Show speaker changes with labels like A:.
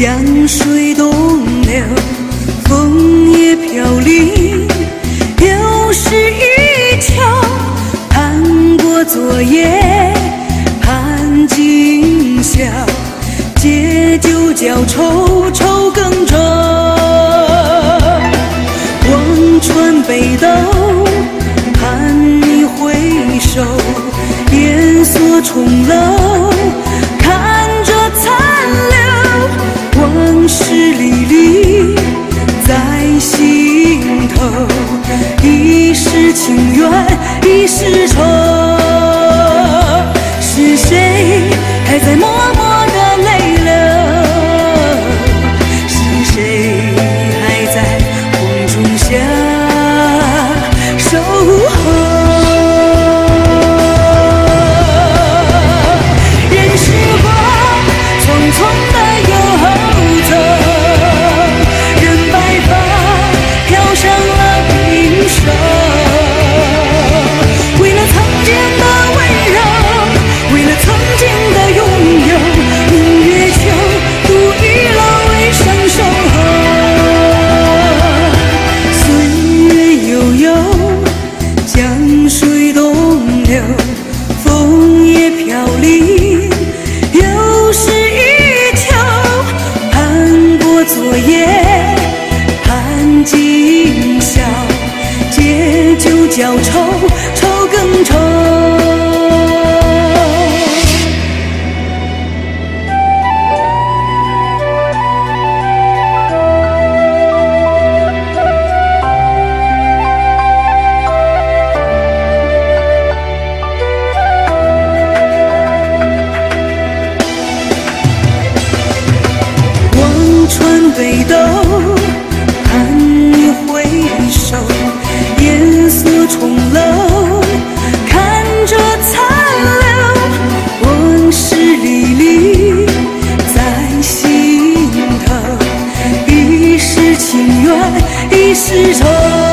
A: 江水东流枫叶飘零又是一秋盼过昨夜盼今宵借酒浇愁愁更愁望穿北斗盼你回首烟锁重楼一世情缘一世愁，是谁还在默默的泪流？是谁还在风中笑江水东流，枫叶飘零，又是一秋。盼过昨夜，盼今宵，借酒浇愁，愁更愁。北斗，盼你回首，烟锁重楼，看着残留，往事历历在心头，一世情缘一世愁。